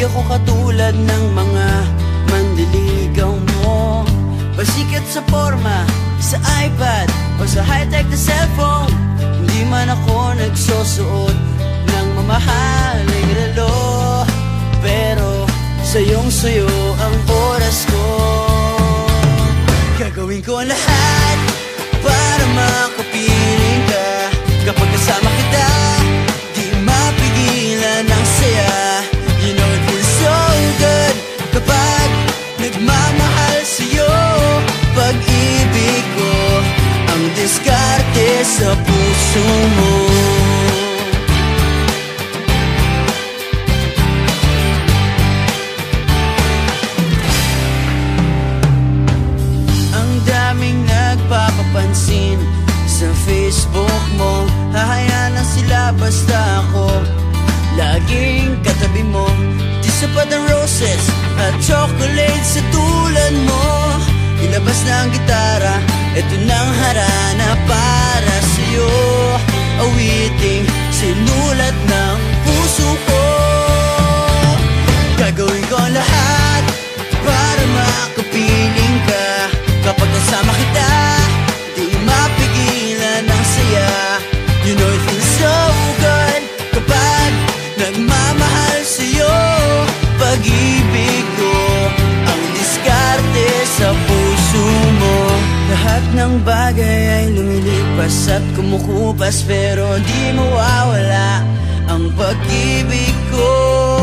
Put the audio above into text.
Di ako katulad ng mga mandiligaw mo. Pasikat sa forma, sa iPad O sa high-tech na cellphone. Hindi man ako nagsusuot ng mamahaling relo Pero sa iyong suyo ang oras ko. Gagawin ko ang lahat. basta ako. Laging katabi mo Di sapat ang roses at chocolate sa tulad mo. Ilabas na ang gitara, ito nang harana para sa'yo. Awiting sinulat ng Tumaas at kumukupas pero di mawawala ang pag-ibig ko.